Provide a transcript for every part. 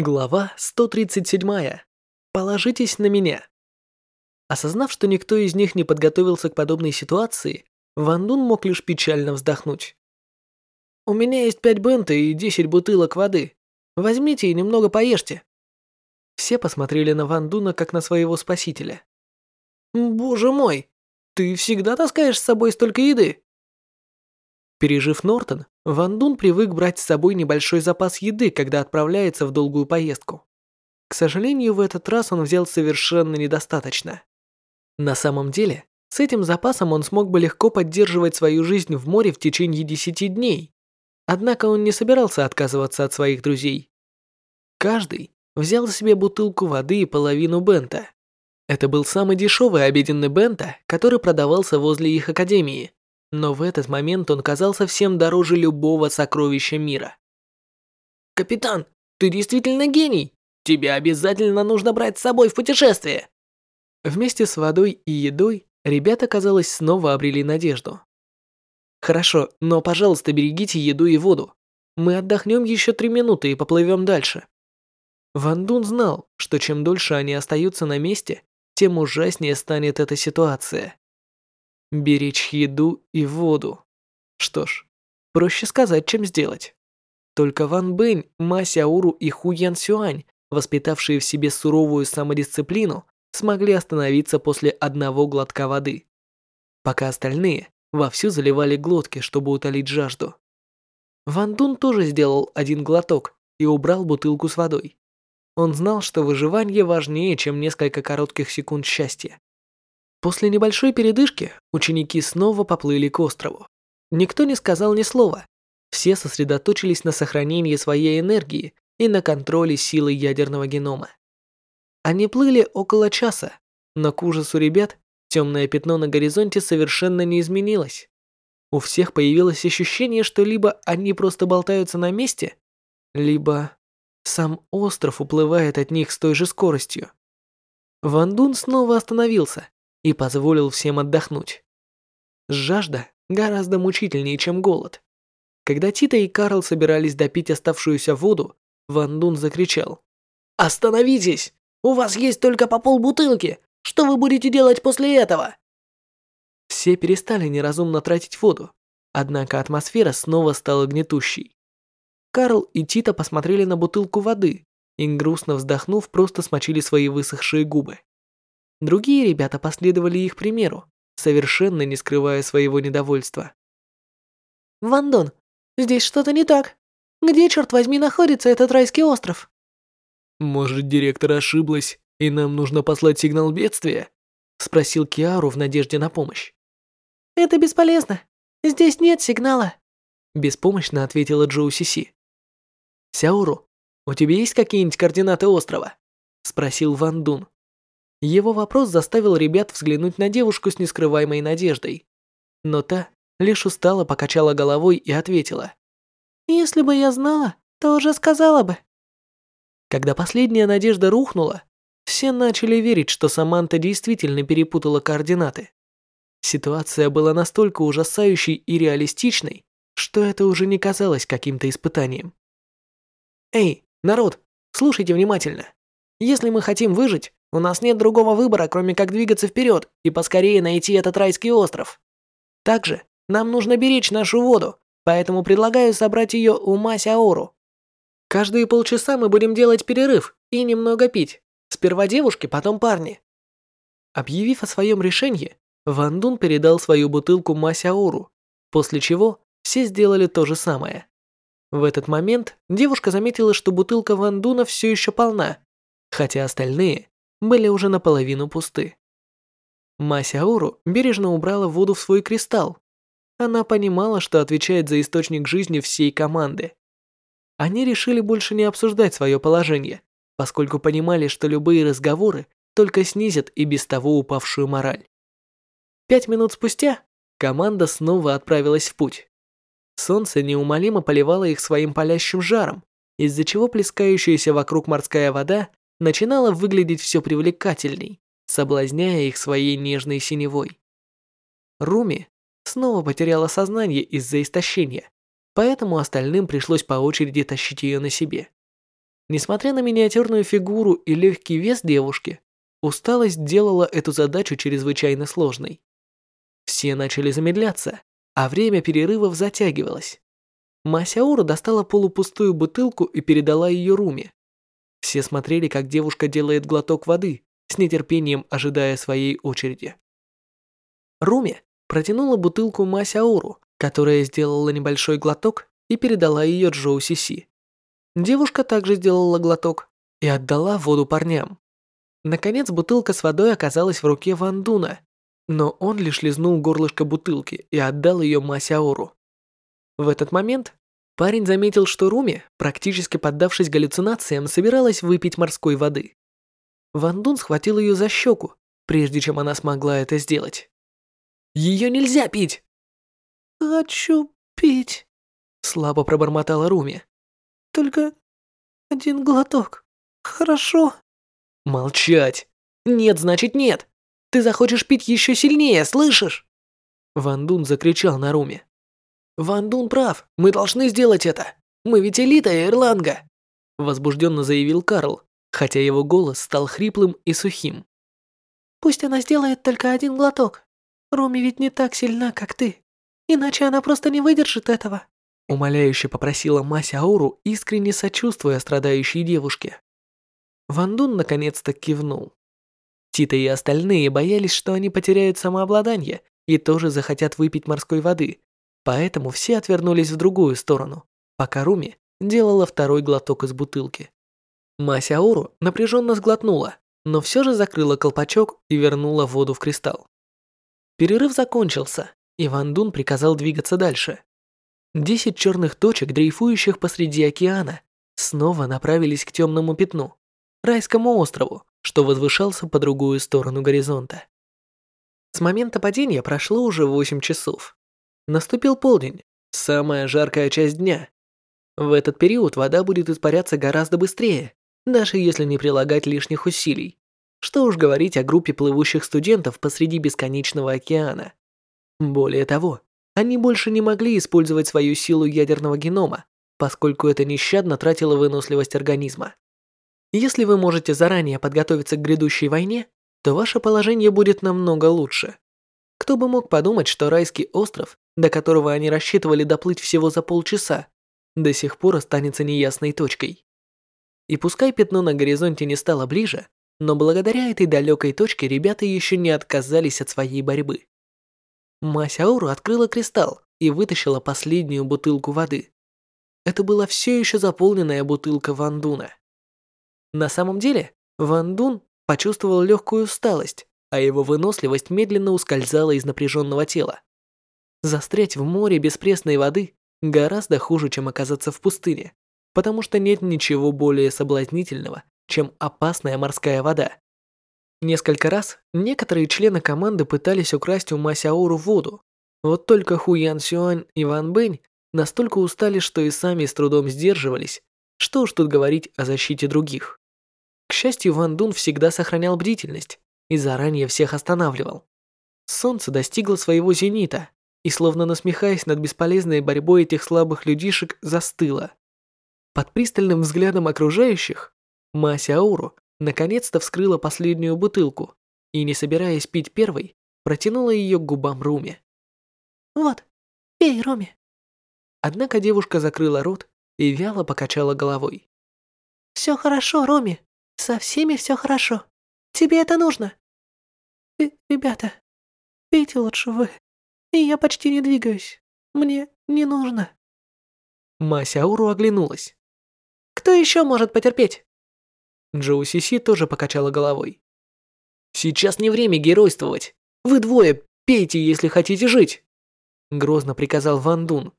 Глава 137. Положитесь на меня. Осознав, что никто из них не подготовился к подобной ситуации, Ван Дун мог лишь печально вздохнуть. «У меня есть пять бента и десять бутылок воды. Возьмите и немного поешьте». Все посмотрели на Ван Дуна как на своего спасителя. «Боже мой, ты всегда таскаешь с собой столько еды?» Пережив Нортон, Ван Дун привык брать с собой небольшой запас еды, когда отправляется в долгую поездку. К сожалению, в этот раз он взял совершенно недостаточно. На самом деле, с этим запасом он смог бы легко поддерживать свою жизнь в море в течение 10 дней. Однако он не собирался отказываться от своих друзей. Каждый взял себе бутылку воды и половину бента. Это был самый дешевый обеденный бента, который продавался возле их академии но в этот момент он казался всем дороже любого сокровища мира. «Капитан, ты действительно гений! Тебе обязательно нужно брать с собой в путешествие!» Вместе с водой и едой ребята, казалось, снова обрели надежду. «Хорошо, но, пожалуйста, берегите еду и воду. Мы отдохнем еще три минуты и поплывем дальше». Ван Дун знал, что чем дольше они остаются на месте, тем ужаснее станет эта ситуация. Беречь еду и воду. Что ж, проще сказать, чем сделать. Только Ван Бэнь, Ма Сяуру и Ху Ян Сюань, воспитавшие в себе суровую самодисциплину, смогли остановиться после одного глотка воды. Пока остальные вовсю заливали глотки, чтобы утолить жажду. Ван Дун тоже сделал один глоток и убрал бутылку с водой. Он знал, что выживание важнее, чем несколько коротких секунд счастья. После небольшой передышки ученики снова поплыли к острову. Никто не сказал ни слова. Все сосредоточились на сохранении своей энергии и на контроле силы ядерного генома. Они плыли около часа, но к ужасу ребят темное пятно на горизонте совершенно не изменилось. У всех появилось ощущение, что либо они просто болтаются на месте, либо сам остров уплывает от них с той же скоростью. Ван Дун снова остановился и позволил всем отдохнуть. Жажда гораздо мучительнее, чем голод. Когда Тита и Карл собирались допить оставшуюся воду, Ван Дун закричал. «Остановитесь! У вас есть только по полбутылки! Что вы будете делать после этого?» Все перестали неразумно тратить воду, однако атмосфера снова стала гнетущей. Карл и Тита посмотрели на бутылку воды и, грустно вздохнув, просто смочили свои высохшие губы. Другие ребята последовали их примеру, совершенно не скрывая своего недовольства. «Вандон, здесь что-то не так. Где, черт возьми, находится этот райский остров?» «Может, директор ошиблась, и нам нужно послать сигнал бедствия?» Спросил Киару в надежде на помощь. «Это бесполезно. Здесь нет сигнала», беспомощно ответила Джоу Сиси. «Сяору, у тебя есть какие-нибудь координаты острова?» спросил Ван Дун. Его вопрос заставил ребят взглянуть на девушку с нескрываемой надеждой. Но та лишь устало покачала головой и ответила. «Если бы я знала, то уже сказала бы». Когда последняя надежда рухнула, все начали верить, что Саманта действительно перепутала координаты. Ситуация была настолько ужасающей и реалистичной, что это уже не казалось каким-то испытанием. «Эй, народ, слушайте внимательно. Если мы хотим выжить, у нас нет другого выбора, кроме как двигаться вперед и поскорее найти этот райский остров. Также нам нужно беречь нашу воду, поэтому предлагаю собрать ее у Масяору. Каждые полчаса мы будем делать перерыв и немного пить. Сперва девушки, потом парни. Объявив о своем решении, Ван Дун передал свою бутылку Масяору, после чего все сделали то же самое. В этот момент девушка заметила, что бутылка Ван Дуна все еще полна, хотя остальные были уже наполовину пусты. Масяуру бережно убрала воду в свой кристалл. Она понимала, что отвечает за источник жизни всей команды. Они решили больше не обсуждать свое положение, поскольку понимали, что любые разговоры только снизят и без того упавшую мораль. Пять минут спустя команда снова отправилась в путь. Солнце неумолимо поливало их своим палящим жаром, из-за чего плескающаяся вокруг морская вода начинало выглядеть все привлекательней, соблазняя их своей нежной синевой. Руми снова потеряла сознание из-за истощения, поэтому остальным пришлось по очереди тащить ее на себе. Несмотря на миниатюрную фигуру и легкий вес девушки, усталость делала эту задачу чрезвычайно сложной. Все начали замедляться, а время перерывов затягивалось. Масяура достала полупустую бутылку и передала ее Руми. Все смотрели, как девушка делает глоток воды, с нетерпением ожидая своей очереди. Руми протянула бутылку Масяуру, которая сделала небольшой глоток и передала ее Джоу Сиси. Девушка также сделала глоток и отдала воду парням. Наконец бутылка с водой оказалась в руке Ван Дуна, но он лишь лизнул горлышко бутылки и отдал ее Масяору. В этот момент парень заметил, что Руми, практически поддавшись галлюцинациям, собиралась выпить морской воды. Ван Дун схватил ее за щеку, прежде чем она смогла это сделать. «Ее нельзя пить!» «Хочу пить», — слабо пробормотала Руми. Только один глоток. Хорошо. Молчать. Нет, значит нет. Ты захочешь пить еще сильнее, слышишь? Ван Дун закричал на Руме. Ван Дун прав. Мы должны сделать это. Мы ведь элита Ирланга. Возбужденно заявил Карл, хотя его голос стал хриплым и сухим. Пусть она сделает только один глоток. Руми ведь не так сильна, как ты. Иначе она просто не выдержит этого. Умоляюще попросила Мася Ауру, искренне сочувствуя страдающей девушке. Ван Дун наконец-то кивнул. Тита и остальные боялись, что они потеряют самообладание и тоже захотят выпить морской воды, поэтому все отвернулись в другую сторону, пока Руми делала второй глоток из бутылки. Мася Ауру напряженно сглотнула, но все же закрыла колпачок и вернула воду в кристалл. Перерыв закончился, и Ван Дун приказал двигаться дальше. Десять черных точек, дрейфующих посреди океана, снова направились к темному пятну, райскому острову, что возвышался по другую сторону горизонта. С момента падения прошло уже восемь часов. Наступил полдень, самая жаркая часть дня. В этот период вода будет испаряться гораздо быстрее, даже если не прилагать лишних усилий. Что уж говорить о группе плывущих студентов посреди бесконечного океана. Более того, они больше не могли использовать свою силу ядерного генома, поскольку это нещадно тратило выносливость организма. Если вы можете заранее подготовиться к грядущей войне, то ваше положение будет намного лучше. Кто бы мог подумать, что райский остров, до которого они рассчитывали доплыть всего за полчаса, до сих пор останется неясной точкой. И пускай пятно на горизонте не стало ближе, но благодаря этой далекой точке ребята еще не отказались от своей борьбы. Масяуру открыла кристалл и вытащила последнюю бутылку воды. Это была все еще заполненная бутылка Вандуна. На самом деле, Вандун почувствовал легкую усталость, а его выносливость медленно ускользала из напряженного тела. Застрять в море без пресной воды гораздо хуже, чем оказаться в пустыне, потому что нет ничего более соблазнительного, чем опасная морская вода. Несколько раз некоторые члены команды пытались украсть у Масяору воду. Вот только Хуян Сюань и Ван Бэнь настолько устали, что и сами с трудом сдерживались. Что уж тут говорить о защите других. К счастью, Ван Дун всегда сохранял бдительность и заранее всех останавливал. Солнце достигло своего зенита и, словно насмехаясь над бесполезной борьбой этих слабых людишек, застыло. Под пристальным взглядом окружающих Масяору наконец-то вскрыла последнюю бутылку и, не собираясь пить первой, протянула ее к губам Руми. «Вот, пей, Руми». Однако девушка закрыла рот и вяло покачала головой. «Все хорошо, Руми. Со всеми все хорошо. Тебе это нужно». «Ребята, пейте лучше вы. И я почти не двигаюсь. Мне не нужно». Масяуру оглянулась. «Кто еще может потерпеть?» Джоу Сиси тоже покачала головой. «Сейчас не время геройствовать. Вы двое пейте, если хотите жить!» Грозно приказал Ван Дун.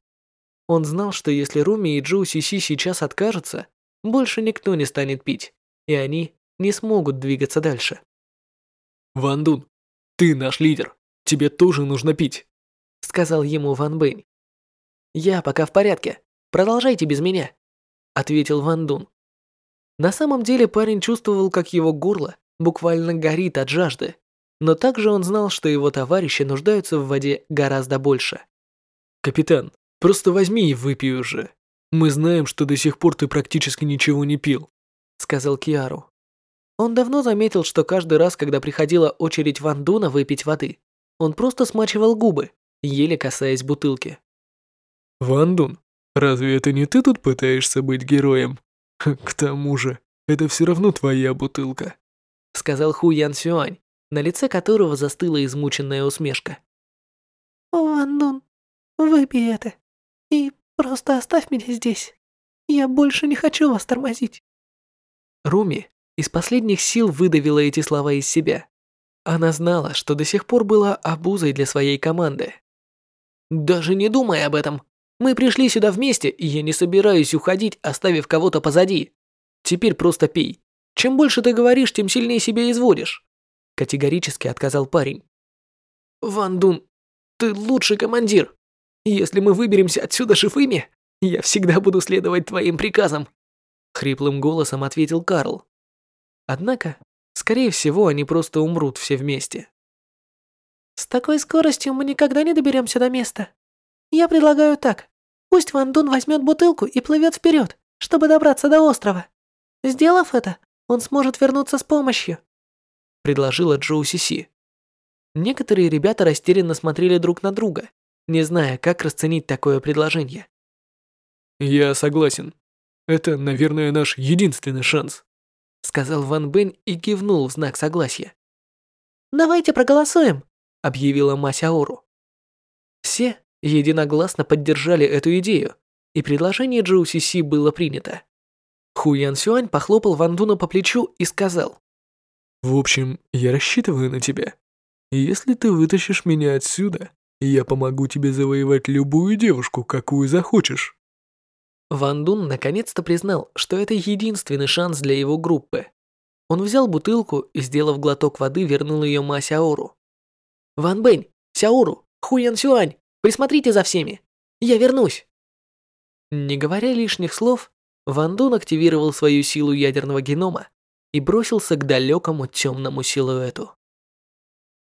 Он знал, что если Руми и Джоу Сиси сейчас откажутся, больше никто не станет пить, и они не смогут двигаться дальше. «Ван Дун, ты наш лидер. Тебе тоже нужно пить», — сказал ему Ван Бэнь. «Я пока в порядке. Продолжайте без меня», — ответил Ван Дун. На самом деле парень чувствовал, как его горло буквально горит от жажды, но также он знал, что его товарищи нуждаются в воде гораздо больше. «Капитан, просто возьми и выпей уже. Мы знаем, что до сих пор ты практически ничего не пил. сказал Киару. Он давно заметил, что каждый раз, когда приходила очередь Ван Дуна выпить воды, он просто смачивал губы, еле касаясь бутылки. «Ван Дун, разве это не ты тут пытаешься быть героем? К тому же, это все равно твоя бутылка», сказал Ху Ян Сюань, на лице которого застыла измученная усмешка. «Ван Дун, выпей это и просто оставь меня здесь. Я больше не хочу вас тормозить». Руми из последних сил выдавила эти слова из себя. Она знала, что до сих пор была обузой для своей команды. «Даже не думай об этом. Мы пришли сюда вместе, и я не собираюсь уходить, оставив кого-то позади. Теперь просто пей. Чем больше ты говоришь, тем сильнее себя изводишь», категорически отказал парень. «Ван Дун, ты лучший командир. Если мы выберемся отсюда живыми, я всегда буду следовать твоим приказам», хриплым голосом ответил Карл. Однако, скорее всего, они просто умрут все вместе. С такой скоростью мы никогда не доберемся до места. Я предлагаю так. Пусть Ван Дун возьмет бутылку и плывет вперед, чтобы добраться до острова. Сделав это, он сможет вернуться с помощью. Предложила Джоу Сиси. Некоторые ребята растерянно смотрели друг на друга, не зная, как расценить такое предложение. «Я согласен. Это, наверное, наш единственный шанс», сказал Ван Бен и кивнул в знак согласия. «Давайте проголосуем», объявила Масяору. Все единогласно поддержали эту идею, и предложение Джоу Си было принято. Ху Ян Сюань похлопал Ван Дуна по плечу и сказал. «В общем, я рассчитываю на тебя. Если ты вытащишь меня отсюда, я помогу тебе завоевать любую девушку, какую захочешь». Ван Дун наконец-то признал, что это единственный шанс для его группы. Он взял бутылку и, сделав глоток воды, вернул ее Ма Сяору. «Ван Бэнь, Сяору, Хуян Сюань, присмотрите за всеми. Я вернусь». Не говоря лишних слов, Ван Дун активировал свою силу ядерного генома и бросился к далекому темному силуэту.